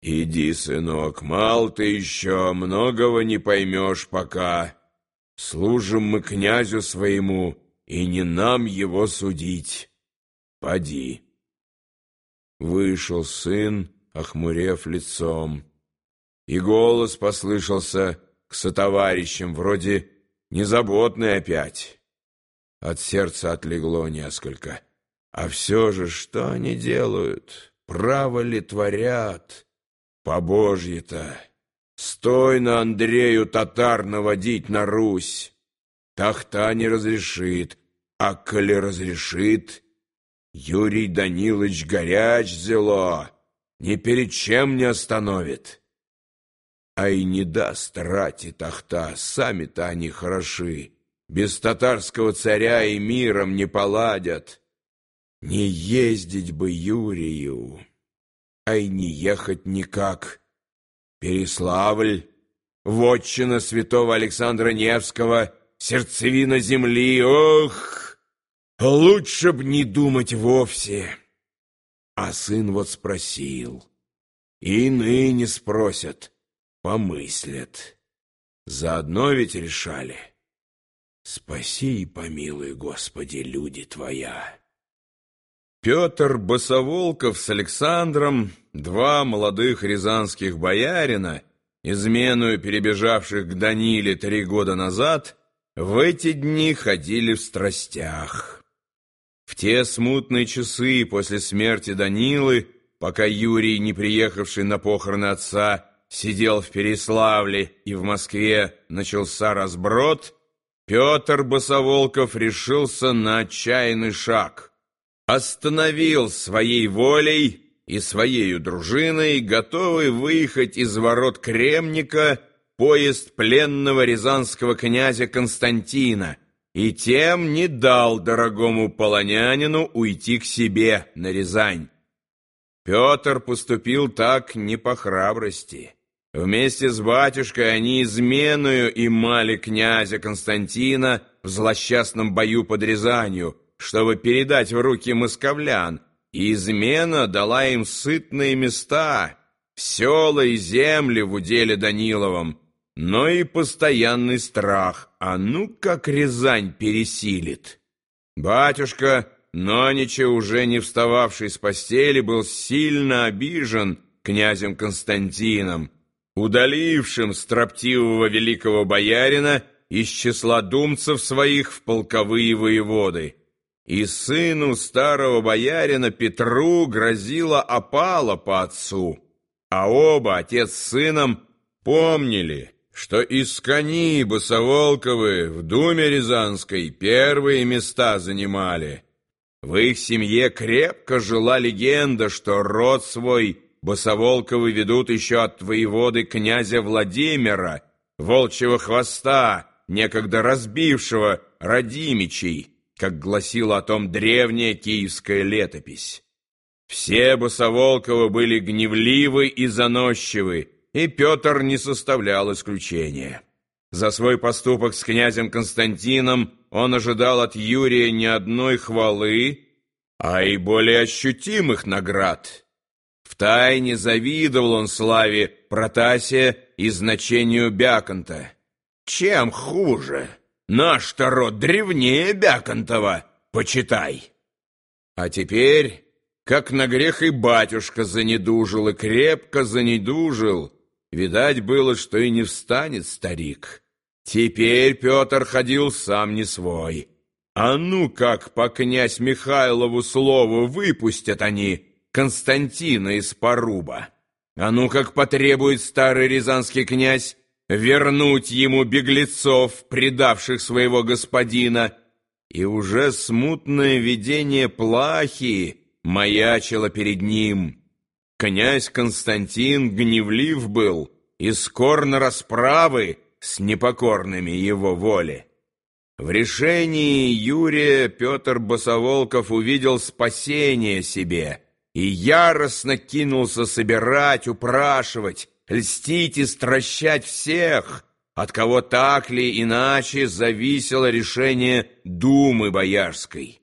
«Иди, сынок, мал ты еще, многого не поймешь пока. Служим мы князю своему, и не нам его судить. Поди». Вышел сын, охмурев лицом, и голос послышался к сотоварищам, вроде «незаботный опять». От сердца отлегло несколько. А все же, что они делают? Право ли творят? По Божье-то! Стой на Андрею татар наводить на Русь! Тахта не разрешит, а коли разрешит, Юрий Данилович горяч зело, ни перед чем не остановит. А и не даст рати тахта, сами-то они хороши, без татарского царя и миром не поладят. Не ездить бы Юрию, а и не ехать никак. Переславль, вотчина святого Александра Невского, сердцевина земли, ох, лучше б не думать вовсе. А сын вот спросил, и ныне спросят, помыслят. Заодно ведь решали. Спаси и помилуй, Господи, люди Твоя. Петр Босоволков с Александром, два молодых рязанских боярина, изменую перебежавших к Даниле три года назад, в эти дни ходили в страстях. В те смутные часы после смерти Данилы, пока Юрий, не приехавший на похороны отца, сидел в Переславле и в Москве начался разброд, Петр Босоволков решился на отчаянный шаг — остановил своей волей и своей дружиной, готовый выехать из ворот Кремника поезд пленного рязанского князя Константина, и тем не дал дорогому полонянину уйти к себе на Рязань. Петр поступил так не по храбрости. Вместе с батюшкой они изменою имали князя Константина в злосчастном бою под Рязанью, чтобы передать в руки московлян, и измена дала им сытные места, села и земли в уделе Даниловом, но и постоянный страх, а ну как Рязань пересилит. Батюшка, Нонича, уже не встававший с постели, был сильно обижен князем Константином, удалившим строптивого великого боярина из числа думцев своих в полковые воеводы и сыну старого боярина Петру грозила опала по отцу, а оба, отец с сыном, помнили, что из кони Босоволковы в Думе Рязанской первые места занимали. В их семье крепко жила легенда, что род свой Босоволковы ведут еще от воеводы князя Владимира, волчьего хвоста, некогда разбившего Радимичей, как гласила о том древняя киевская летопись. Все Босоволковы были гневливы и заносчивы, и Петр не составлял исключения. За свой поступок с князем Константином он ожидал от Юрия не одной хвалы, а и более ощутимых наград. Втайне завидовал он славе Протасия и значению Бяконта. Чем хуже? Наш-то род древнее Бяконтова, почитай. А теперь, как на грех и батюшка занедужил, и крепко занедужил, видать было, что и не встанет старик. Теперь Петр ходил сам не свой. А ну как по князь Михайлову слову выпустят они Константина из Поруба. А ну как потребует старый рязанский князь вернуть ему беглецов, предавших своего господина, и уже смутное видение плахи маячило перед ним. Князь Константин гневлив был и скор на расправы с непокорными его воле. В решении Юрия Петр Босоволков увидел спасение себе и яростно кинулся собирать, упрашивать, льстить и стращать всех, от кого так ли иначе зависело решение Думы Боярской.